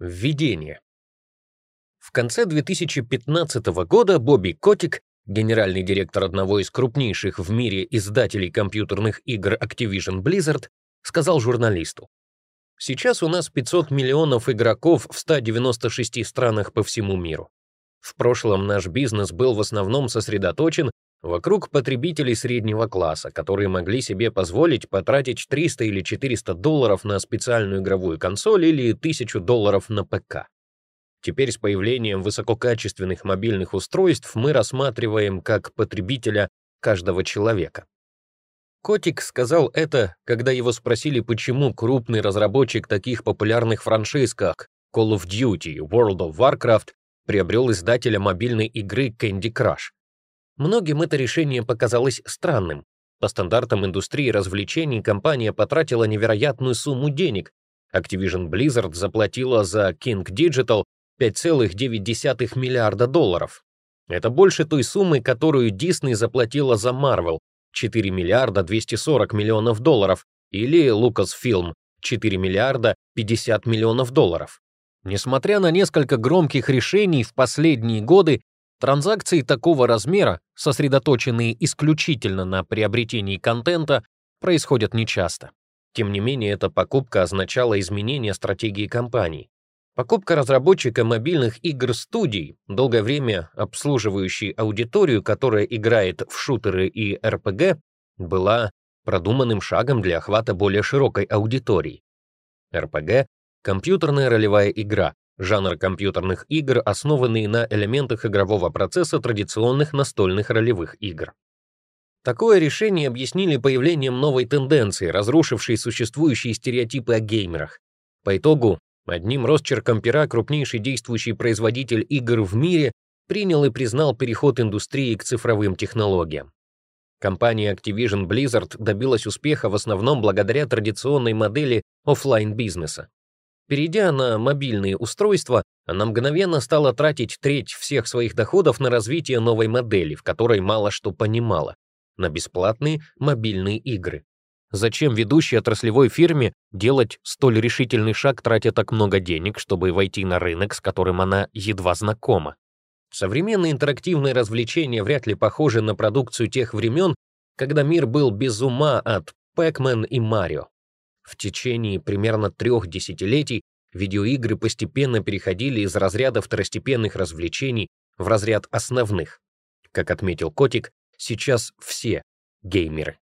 Введение. В конце 2015 года Бобби Котик, генеральный директор одного из крупнейших в мире издателей компьютерных игр Activision Blizzard, сказал журналисту, «Сейчас у нас 500 миллионов игроков в 196 странах по всему миру. В прошлом наш бизнес был в основном сосредоточен вокруг потребителей среднего класса, которые могли себе позволить потратить 300 или 400 долларов на специальную игровую консоль или 1000 долларов на ПК. Теперь с появлением высококачественных мобильных устройств мы рассматриваем как потребителя каждого человека. Котик сказал это, когда его спросили, почему крупный разработчик таких популярных франшиз, как Call of Duty, World of Warcraft, приобрел издателя мобильной игры Candy Crush. Многим это решение показалось странным. По стандартам индустрии развлечений компания потратила невероятную сумму денег. Activision Blizzard заплатила за King Digital 5,9 миллиарда долларов. Это больше той суммы, которую Disney заплатила за Marvel 4 миллиарда 240 миллионов долларов или Lucasfilm 4 миллиарда 50 миллионов долларов. Несмотря на несколько громких решений в последние годы, транзакции такого размера, сосредоточенные исключительно на приобретении контента, происходят нечасто. Тем не менее, эта покупка означала изменение стратегии компании. Покупка разработчика мобильных игр студий, долгое время обслуживающей аудиторию, которая играет в шутеры и РПГ, была продуманным шагом для охвата более широкой аудитории. РПГ — компьютерная ролевая игра, жанр компьютерных игр, основанный на элементах игрового процесса традиционных настольных ролевых игр. Такое решение объяснили появлением новой тенденции, разрушившей существующие стереотипы о геймерах. По итогу Одним росчерком пера крупнейший действующий производитель игр в мире принял и признал переход индустрии к цифровым технологиям. Компания Activision Blizzard добилась успеха в основном благодаря традиционной модели офлайн бизнеса Перейдя на мобильные устройства, она мгновенно стала тратить треть всех своих доходов на развитие новой модели, в которой мало что понимала, на бесплатные мобильные игры. Зачем ведущей отраслевой фирме делать столь решительный шаг, тратя так много денег, чтобы войти на рынок, с которым она едва знакома? Современные интерактивные развлечения вряд ли похожи на продукцию тех времен, когда мир был без ума от Pac-Man и Марио. В течение примерно трех десятилетий видеоигры постепенно переходили из разряда второстепенных развлечений в разряд основных. Как отметил Котик, сейчас все геймеры.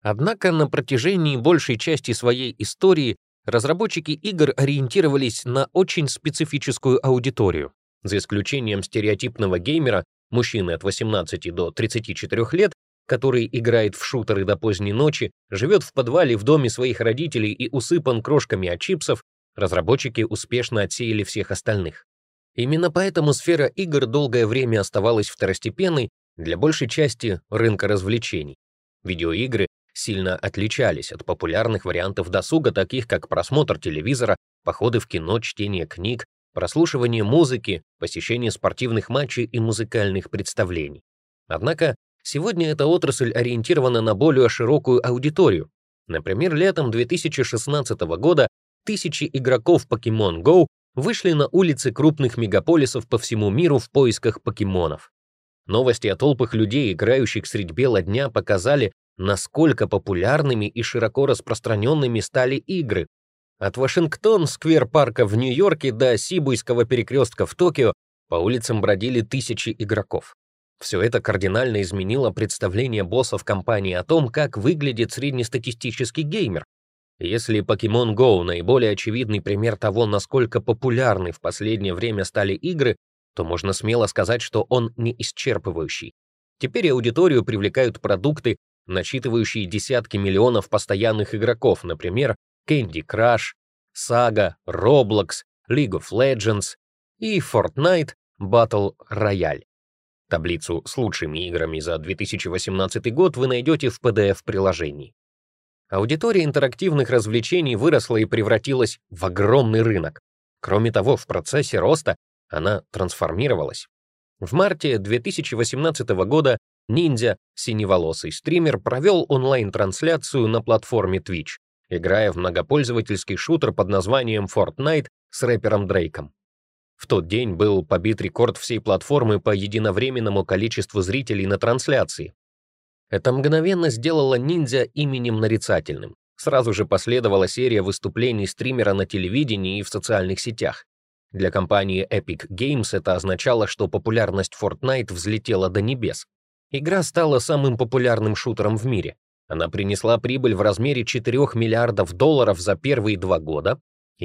Однако на протяжении большей части своей истории разработчики игр ориентировались на очень специфическую аудиторию. За исключением стереотипного геймера, мужчины от 18 до 34 лет, который играет в шутеры до поздней ночи, живет в подвале в доме своих родителей и усыпан крошками от чипсов, разработчики успешно отсеяли всех остальных. Именно поэтому сфера игр долгое время оставалась второстепенной для большей части рынка развлечений. Видеоигры сильно отличались от популярных вариантов досуга, таких как просмотр телевизора, походы в кино, чтение книг, прослушивание музыки, посещение спортивных матчей и музыкальных представлений. Однако сегодня эта отрасль ориентирована на более широкую аудиторию. Например, летом 2016 года тысячи игроков Pokemon Go вышли на улицы крупных мегаполисов по всему миру в поисках покемонов. Новости о толпах людей, играющих средь бела дня, показали, насколько популярными и широко распространенными стали игры. От Вашингтон-сквер-парка в Нью-Йорке до Сибуйского перекрестка в Токио по улицам бродили тысячи игроков. Все это кардинально изменило представление боссов компании о том, как выглядит среднестатистический геймер. Если Pokemon Go — наиболее очевидный пример того, насколько популярны в последнее время стали игры, то можно смело сказать, что он не исчерпывающий. Теперь аудиторию привлекают продукты, насчитывающие десятки миллионов постоянных игроков, например, Candy Crush, Saga, Roblox, League of Legends и Fortnite Battle Royale. Таблицу с лучшими играми за 2018 год вы найдете в PDF-приложении. Аудитория интерактивных развлечений выросла и превратилась в огромный рынок. Кроме того, в процессе роста она трансформировалась. В марте 2018 года Ниндзя, синеволосый стример, провел онлайн-трансляцию на платформе Twitch, играя в многопользовательский шутер под названием Fortnite с рэпером Дрейком. В тот день был побит рекорд всей платформы по единовременному количеству зрителей на трансляции. Это мгновенно сделало ниндзя именем нарицательным. Сразу же последовала серия выступлений стримера на телевидении и в социальных сетях. Для компании Epic Games это означало, что популярность Fortnite взлетела до небес. Игра стала самым популярным шутером в мире. Она принесла прибыль в размере 4 миллиардов долларов за первые два года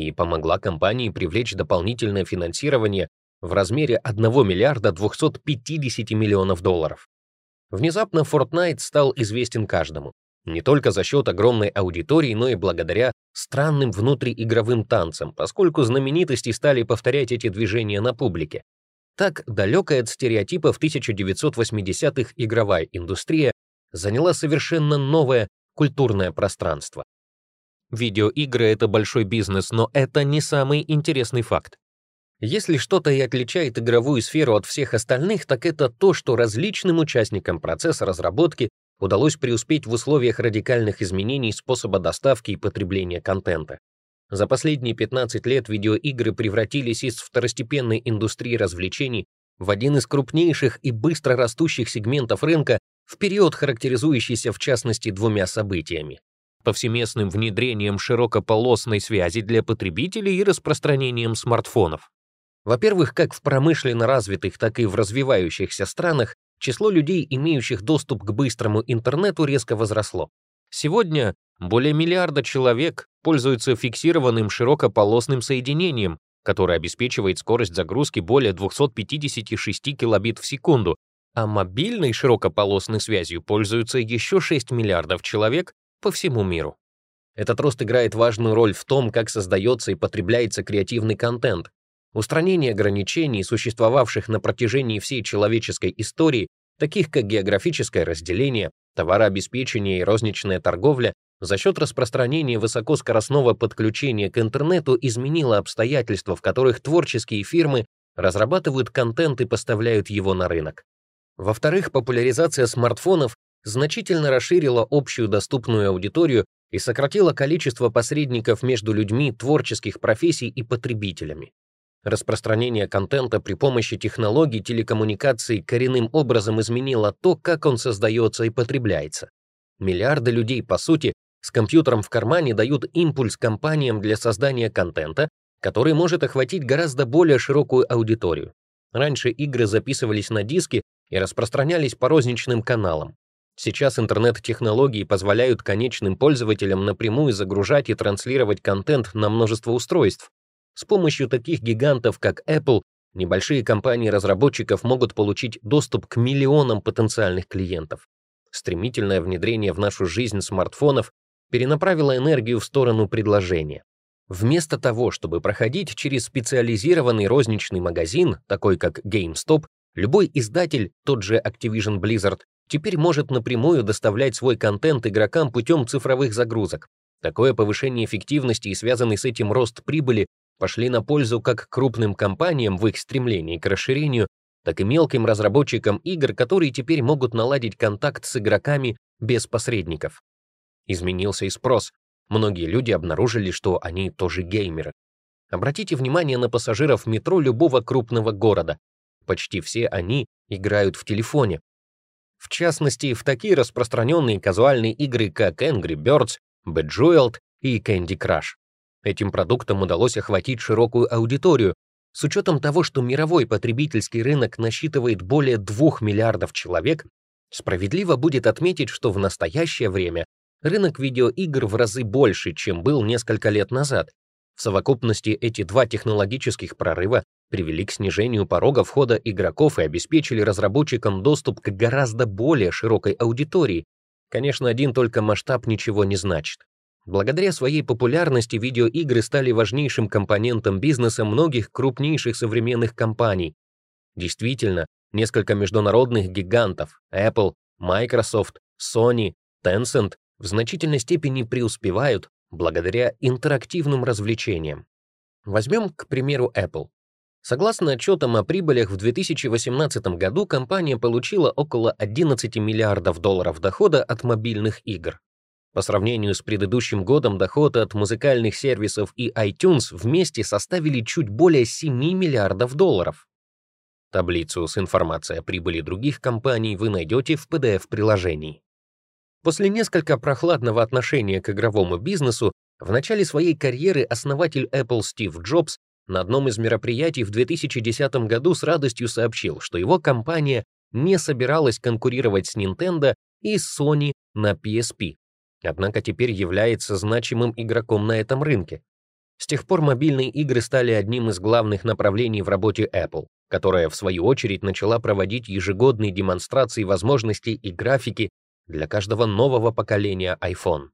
и помогла компании привлечь дополнительное финансирование в размере 1 миллиарда 250 миллионов долларов. Внезапно Fortnite стал известен каждому. Не только за счет огромной аудитории, но и благодаря странным внутриигровым танцам, поскольку знаменитости стали повторять эти движения на публике. Так, далекая от стереотипов 1980-х игровая индустрия заняла совершенно новое культурное пространство. Видеоигры — это большой бизнес, но это не самый интересный факт. Если что-то и отличает игровую сферу от всех остальных, так это то, что различным участникам процесса разработки удалось преуспеть в условиях радикальных изменений способа доставки и потребления контента. За последние 15 лет видеоигры превратились из второстепенной индустрии развлечений в один из крупнейших и быстро растущих сегментов рынка в период, характеризующийся в частности двумя событиями повсеместным внедрением широкополосной связи для потребителей и распространением смартфонов. Во-первых, как в промышленно развитых, так и в развивающихся странах число людей, имеющих доступ к быстрому интернету, резко возросло. Сегодня более миллиарда человек пользуются фиксированным широкополосным соединением, которое обеспечивает скорость загрузки более 256 килобит в секунду, а мобильной широкополосной связью пользуются еще 6 миллиардов человек по всему миру. Этот рост играет важную роль в том, как создается и потребляется креативный контент. Устранение ограничений, существовавших на протяжении всей человеческой истории, таких как географическое разделение, товарообеспечение и розничная торговля, за счет распространения высокоскоростного подключения к интернету изменило обстоятельства, в которых творческие фирмы разрабатывают контент и поставляют его на рынок. Во-вторых, популяризация смартфонов значительно расширила общую доступную аудиторию и сократила количество посредников между людьми творческих профессий и потребителями. Распространение контента при помощи технологий телекоммуникаций коренным образом изменило то, как он создается и потребляется. Миллиарды людей, по сути, с компьютером в кармане дают импульс компаниям для создания контента, который может охватить гораздо более широкую аудиторию. Раньше игры записывались на диски и распространялись по розничным каналам. Сейчас интернет-технологии позволяют конечным пользователям напрямую загружать и транслировать контент на множество устройств. С помощью таких гигантов, как Apple, небольшие компании-разработчиков могут получить доступ к миллионам потенциальных клиентов. Стремительное внедрение в нашу жизнь смартфонов перенаправило энергию в сторону предложения. Вместо того, чтобы проходить через специализированный розничный магазин, такой как GameStop, любой издатель, тот же Activision Blizzard, теперь может напрямую доставлять свой контент игрокам путем цифровых загрузок. Такое повышение эффективности и связанный с этим рост прибыли пошли на пользу как крупным компаниям в их стремлении к расширению, так и мелким разработчикам игр, которые теперь могут наладить контакт с игроками без посредников. Изменился и спрос. Многие люди обнаружили, что они тоже геймеры. Обратите внимание на пассажиров метро любого крупного города. Почти все они играют в телефоне, в частности, в такие распространенные казуальные игры, как Angry Birds, Bejeweled и Candy Crush. Этим продуктам удалось охватить широкую аудиторию, с учетом того, что мировой потребительский рынок насчитывает более 2 миллиардов человек, справедливо будет отметить, что в настоящее время рынок видеоигр в разы больше, чем был несколько лет назад. В совокупности эти два технологических прорыва привели к снижению порога входа игроков и обеспечили разработчикам доступ к гораздо более широкой аудитории. Конечно, один только масштаб ничего не значит. Благодаря своей популярности видеоигры стали важнейшим компонентом бизнеса многих крупнейших современных компаний. Действительно, несколько международных гигантов Apple, Microsoft, Sony, Tencent в значительной степени преуспевают благодаря интерактивным развлечениям. Возьмем, к примеру, Apple. Согласно отчетам о прибылях в 2018 году, компания получила около 11 миллиардов долларов дохода от мобильных игр. По сравнению с предыдущим годом доходы от музыкальных сервисов и iTunes вместе составили чуть более 7 миллиардов долларов. Таблицу с информацией о прибыли других компаний вы найдете в PDF-приложении. После несколько прохладного отношения к игровому бизнесу, в начале своей карьеры основатель Apple Стив Джобс на одном из мероприятий в 2010 году с радостью сообщил, что его компания не собиралась конкурировать с Nintendo и Sony на PSP, однако теперь является значимым игроком на этом рынке. С тех пор мобильные игры стали одним из главных направлений в работе Apple, которая, в свою очередь, начала проводить ежегодные демонстрации возможностей и графики для каждого нового поколения iPhone.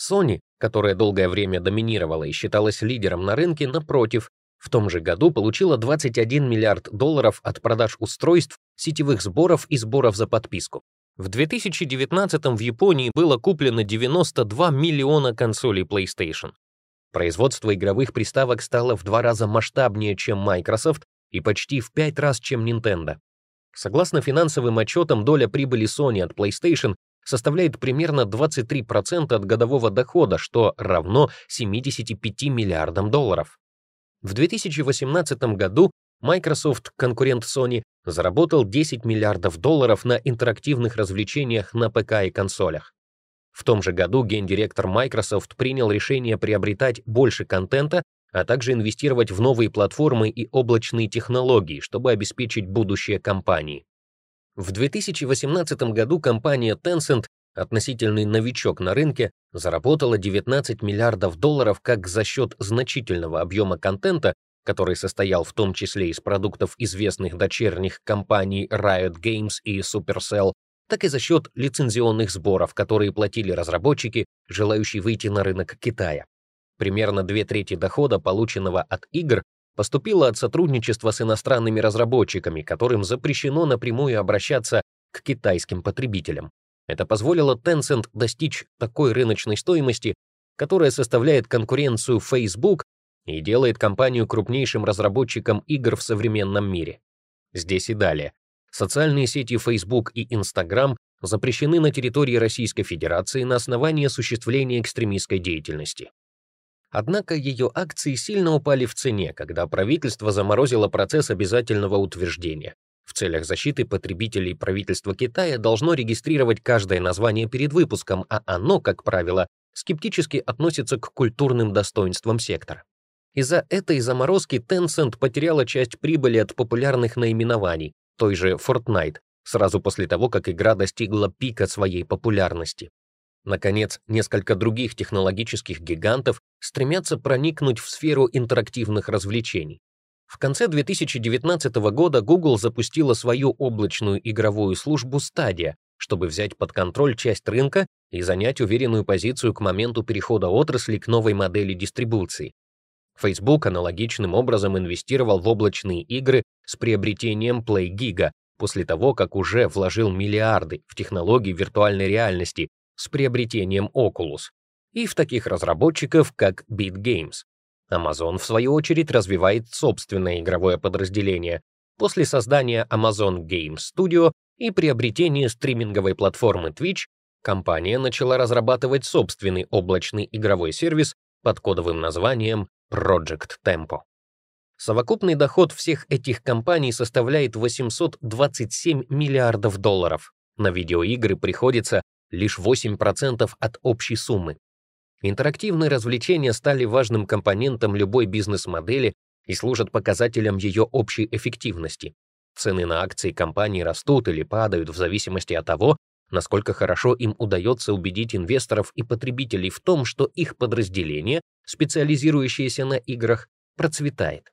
Sony, которая долгое время доминировала и считалась лидером на рынке, напротив, в том же году получила 21 миллиард долларов от продаж устройств, сетевых сборов и сборов за подписку. В 2019 в Японии было куплено 92 миллиона консолей PlayStation. Производство игровых приставок стало в два раза масштабнее, чем Microsoft, и почти в пять раз, чем Nintendo. Согласно финансовым отчетам, доля прибыли Sony от PlayStation составляет примерно 23% от годового дохода, что равно 75 миллиардам долларов. В 2018 году Microsoft, конкурент Sony, заработал 10 миллиардов долларов на интерактивных развлечениях на ПК и консолях. В том же году гендиректор Microsoft принял решение приобретать больше контента, а также инвестировать в новые платформы и облачные технологии, чтобы обеспечить будущее компании. В 2018 году компания Tencent, относительный новичок на рынке, заработала 19 миллиардов долларов как за счет значительного объема контента, который состоял в том числе из продуктов известных дочерних компаний Riot Games и Supercell, так и за счет лицензионных сборов, которые платили разработчики, желающие выйти на рынок Китая. Примерно две трети дохода, полученного от игр, поступило от сотрудничества с иностранными разработчиками, которым запрещено напрямую обращаться к китайским потребителям. Это позволило Tencent достичь такой рыночной стоимости, которая составляет конкуренцию Facebook и делает компанию крупнейшим разработчиком игр в современном мире. Здесь и далее. Социальные сети Facebook и Instagram запрещены на территории Российской Федерации на основании осуществления экстремистской деятельности. Однако ее акции сильно упали в цене, когда правительство заморозило процесс обязательного утверждения. В целях защиты потребителей правительство Китая должно регистрировать каждое название перед выпуском, а оно, как правило, скептически относится к культурным достоинствам сектора. Из-за этой заморозки Tencent потеряла часть прибыли от популярных наименований, той же Fortnite, сразу после того, как игра достигла пика своей популярности. Наконец, несколько других технологических гигантов стремятся проникнуть в сферу интерактивных развлечений. В конце 2019 года Google запустила свою облачную игровую службу Stadia, чтобы взять под контроль часть рынка и занять уверенную позицию к моменту перехода отрасли к новой модели дистрибуции. Facebook аналогичным образом инвестировал в облачные игры с приобретением PlayGiga после того, как уже вложил миллиарды в технологии виртуальной реальности с приобретением Oculus и в таких разработчиков, как BitGames. Amazon, в свою очередь, развивает собственное игровое подразделение после создания Amazon Game Studio и приобретения стриминговой платформы Twitch, компания начала разрабатывать собственный облачный игровой сервис под кодовым названием Project Tempo. Совокупный доход всех этих компаний составляет 827 миллиардов долларов. На видеоигры приходится лишь 8% от общей суммы. Интерактивные развлечения стали важным компонентом любой бизнес-модели и служат показателем ее общей эффективности. Цены на акции компании растут или падают в зависимости от того, насколько хорошо им удается убедить инвесторов и потребителей в том, что их подразделение, специализирующееся на играх, процветает.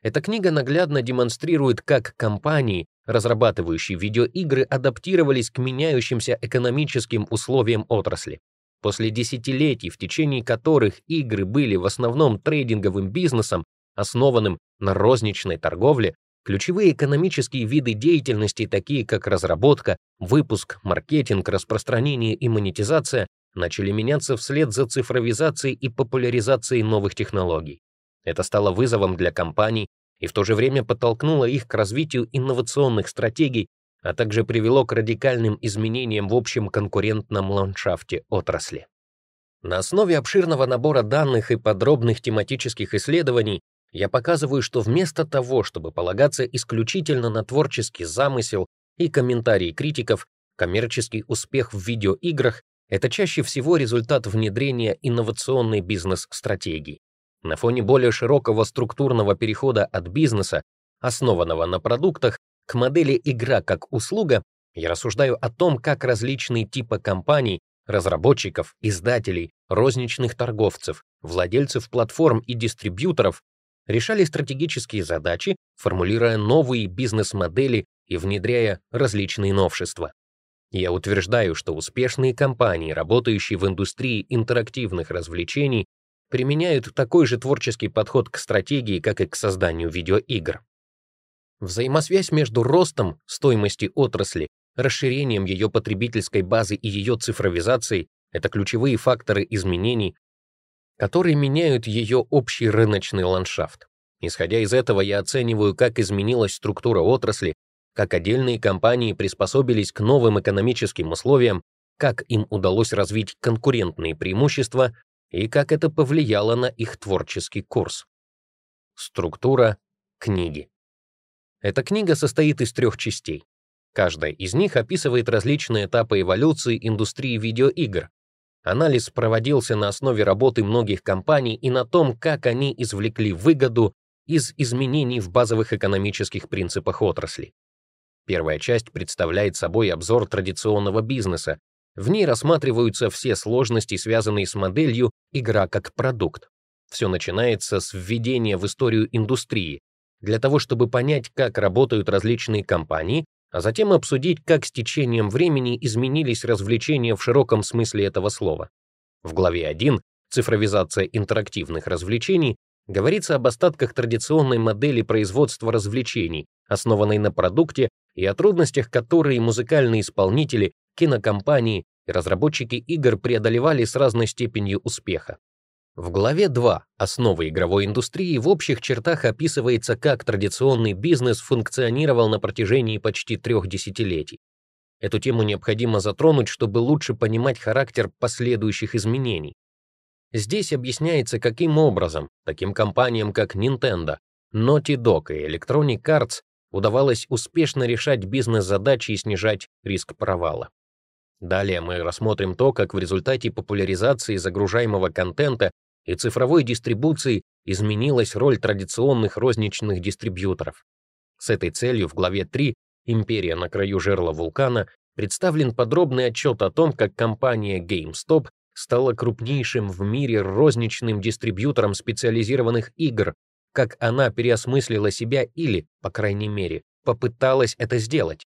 Эта книга наглядно демонстрирует, как компании, разрабатывающие видеоигры, адаптировались к меняющимся экономическим условиям отрасли. После десятилетий, в течение которых игры были в основном трейдинговым бизнесом, основанным на розничной торговле, Ключевые экономические виды деятельности, такие как разработка, выпуск, маркетинг, распространение и монетизация, начали меняться вслед за цифровизацией и популяризацией новых технологий. Это стало вызовом для компаний и в то же время подтолкнуло их к развитию инновационных стратегий, а также привело к радикальным изменениям в общем конкурентном ландшафте отрасли. На основе обширного набора данных и подробных тематических исследований я показываю, что вместо того, чтобы полагаться исключительно на творческий замысел и комментарии критиков, коммерческий успех в видеоиграх — это чаще всего результат внедрения инновационной бизнес-стратегии. На фоне более широкого структурного перехода от бизнеса, основанного на продуктах, к модели «игра как услуга», я рассуждаю о том, как различные типы компаний, разработчиков, издателей, розничных торговцев, владельцев платформ и дистрибьюторов решали стратегические задачи, формулируя новые бизнес-модели и внедряя различные новшества. Я утверждаю, что успешные компании, работающие в индустрии интерактивных развлечений, применяют такой же творческий подход к стратегии, как и к созданию видеоигр. Взаимосвязь между ростом стоимости отрасли, расширением ее потребительской базы и ее цифровизацией — это ключевые факторы изменений, которые меняют ее общий рыночный ландшафт. Исходя из этого, я оцениваю, как изменилась структура отрасли, как отдельные компании приспособились к новым экономическим условиям, как им удалось развить конкурентные преимущества и как это повлияло на их творческий курс. Структура книги. Эта книга состоит из трех частей. Каждая из них описывает различные этапы эволюции индустрии видеоигр, Анализ проводился на основе работы многих компаний и на том, как они извлекли выгоду из изменений в базовых экономических принципах отрасли. Первая часть представляет собой обзор традиционного бизнеса. В ней рассматриваются все сложности, связанные с моделью «игра как продукт». Все начинается с введения в историю индустрии, для того, чтобы понять, как работают различные компании, а затем обсудить, как с течением времени изменились развлечения в широком смысле этого слова. В главе 1 «Цифровизация интерактивных развлечений» говорится об остатках традиционной модели производства развлечений, основанной на продукте, и о трудностях, которые музыкальные исполнители, кинокомпании и разработчики игр преодолевали с разной степенью успеха. В главе 2 «Основы игровой индустрии» в общих чертах описывается, как традиционный бизнес функционировал на протяжении почти трех десятилетий. Эту тему необходимо затронуть, чтобы лучше понимать характер последующих изменений. Здесь объясняется, каким образом таким компаниям, как Nintendo, Naughty Dog и Electronic Arts удавалось успешно решать бизнес-задачи и снижать риск провала. Далее мы рассмотрим то, как в результате популяризации загружаемого контента и цифровой дистрибуции изменилась роль традиционных розничных дистрибьюторов. С этой целью в главе 3 «Империя на краю жерла вулкана» представлен подробный отчет о том, как компания GameStop стала крупнейшим в мире розничным дистрибьютором специализированных игр, как она переосмыслила себя или, по крайней мере, попыталась это сделать.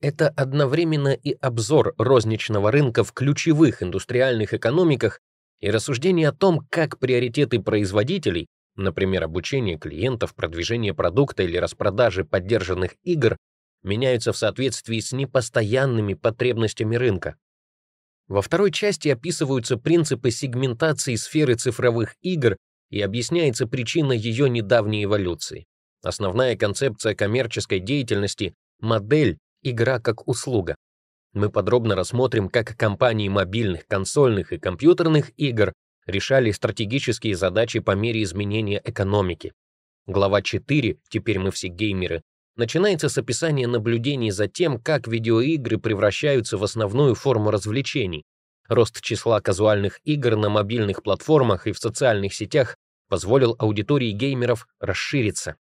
Это одновременно и обзор розничного рынка в ключевых индустриальных экономиках и рассуждение о том, как приоритеты производителей, например, обучение клиентов, продвижение продукта или распродажи поддержанных игр, меняются в соответствии с непостоянными потребностями рынка. Во второй части описываются принципы сегментации сферы цифровых игр и объясняется причина ее недавней эволюции. Основная концепция коммерческой деятельности — модель «игра как услуга» мы подробно рассмотрим, как компании мобильных, консольных и компьютерных игр решали стратегические задачи по мере изменения экономики. Глава 4 «Теперь мы все геймеры» начинается с описания наблюдений за тем, как видеоигры превращаются в основную форму развлечений. Рост числа казуальных игр на мобильных платформах и в социальных сетях позволил аудитории геймеров расшириться.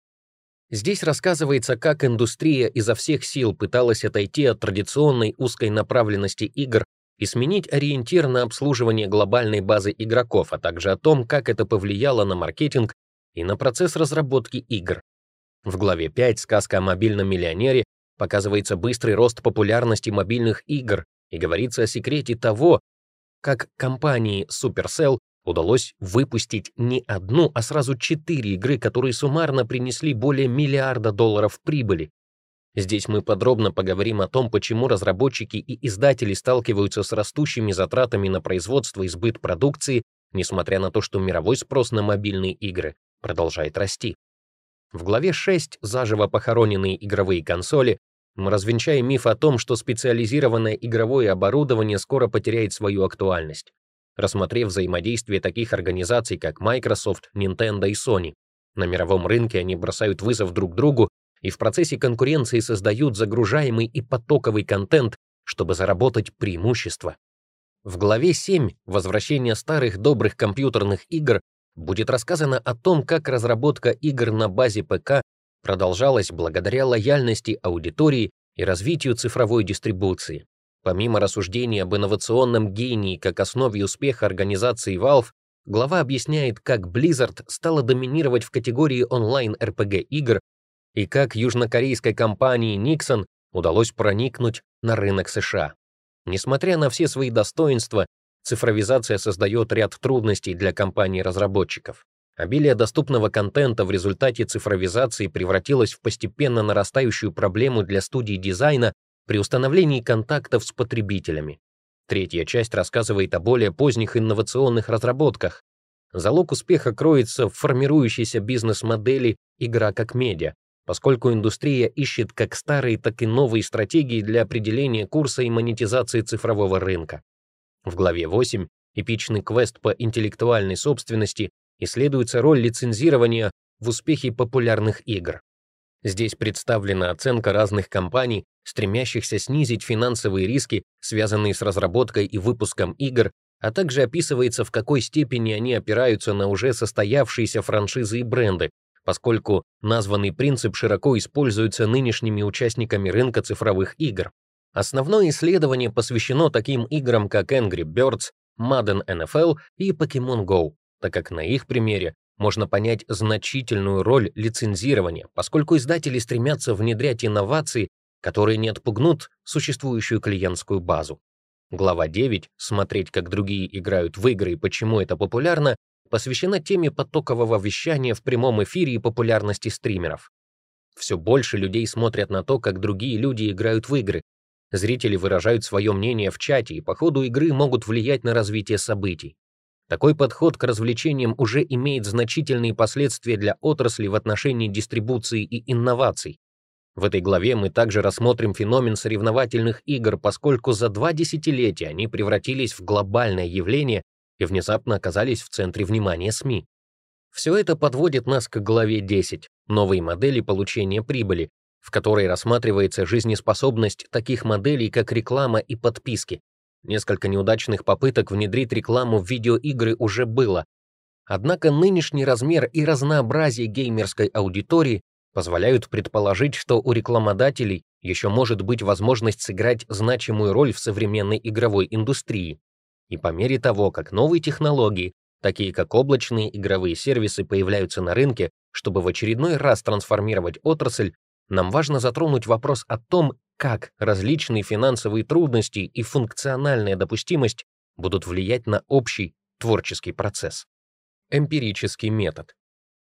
Здесь рассказывается, как индустрия изо всех сил пыталась отойти от традиционной узкой направленности игр и сменить ориентир на обслуживание глобальной базы игроков, а также о том, как это повлияло на маркетинг и на процесс разработки игр. В главе 5 сказка о мобильном миллионере показывается быстрый рост популярности мобильных игр и говорится о секрете того, как компании Supercell удалось выпустить не одну, а сразу четыре игры, которые суммарно принесли более миллиарда долларов прибыли. Здесь мы подробно поговорим о том, почему разработчики и издатели сталкиваются с растущими затратами на производство и сбыт продукции, несмотря на то, что мировой спрос на мобильные игры продолжает расти. В главе 6 «Заживо похороненные игровые консоли» мы развенчаем миф о том, что специализированное игровое оборудование скоро потеряет свою актуальность. Рассмотрев взаимодействие таких организаций, как Microsoft, Nintendo и Sony, на мировом рынке они бросают вызов друг другу и в процессе конкуренции создают загружаемый и потоковый контент, чтобы заработать преимущество. В главе 7 «Возвращение старых добрых компьютерных игр» будет рассказано о том, как разработка игр на базе ПК продолжалась благодаря лояльности аудитории и развитию цифровой дистрибуции. Помимо рассуждений об инновационном гении как основе успеха организации Valve, глава объясняет, как Blizzard стала доминировать в категории онлайн-RPG-игр и как южнокорейской компании Nixon удалось проникнуть на рынок США. Несмотря на все свои достоинства, цифровизация создает ряд трудностей для компаний-разработчиков. Обилие доступного контента в результате цифровизации превратилось в постепенно нарастающую проблему для студий дизайна при установлении контактов с потребителями. Третья часть рассказывает о более поздних инновационных разработках. Залог успеха кроется в формирующейся бизнес-модели «игра как медиа», поскольку индустрия ищет как старые, так и новые стратегии для определения курса и монетизации цифрового рынка. В главе 8 эпичный квест по интеллектуальной собственности исследуется роль лицензирования в успехе популярных игр. Здесь представлена оценка разных компаний, стремящихся снизить финансовые риски, связанные с разработкой и выпуском игр, а также описывается, в какой степени они опираются на уже состоявшиеся франшизы и бренды, поскольку названный принцип широко используется нынешними участниками рынка цифровых игр. Основное исследование посвящено таким играм, как Angry Birds, Madden NFL и Pokemon Go, так как на их примере можно понять значительную роль лицензирования, поскольку издатели стремятся внедрять инновации, которые не отпугнут существующую клиентскую базу. Глава 9 «Смотреть, как другие играют в игры и почему это популярно» посвящена теме потокового вещания в прямом эфире и популярности стримеров. Все больше людей смотрят на то, как другие люди играют в игры. Зрители выражают свое мнение в чате и по ходу игры могут влиять на развитие событий. Такой подход к развлечениям уже имеет значительные последствия для отрасли в отношении дистрибуции и инноваций. В этой главе мы также рассмотрим феномен соревновательных игр, поскольку за два десятилетия они превратились в глобальное явление и внезапно оказались в центре внимания СМИ. Все это подводит нас к главе 10 «Новые модели получения прибыли», в которой рассматривается жизнеспособность таких моделей, как реклама и подписки. Несколько неудачных попыток внедрить рекламу в видеоигры уже было. Однако нынешний размер и разнообразие геймерской аудитории позволяют предположить, что у рекламодателей еще может быть возможность сыграть значимую роль в современной игровой индустрии. И по мере того, как новые технологии, такие как облачные игровые сервисы, появляются на рынке, чтобы в очередной раз трансформировать отрасль, нам важно затронуть вопрос о том, как различные финансовые трудности и функциональная допустимость будут влиять на общий творческий процесс. Эмпирический метод.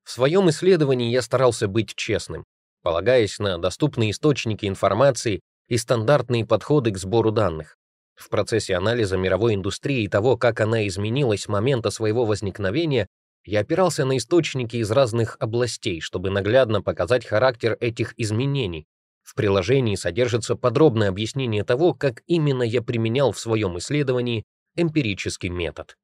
В своем исследовании я старался быть честным, полагаясь на доступные источники информации и стандартные подходы к сбору данных. В процессе анализа мировой индустрии и того, как она изменилась с момента своего возникновения, я опирался на источники из разных областей, чтобы наглядно показать характер этих изменений. В приложении содержится подробное объяснение того, как именно я применял в своем исследовании эмпирический метод.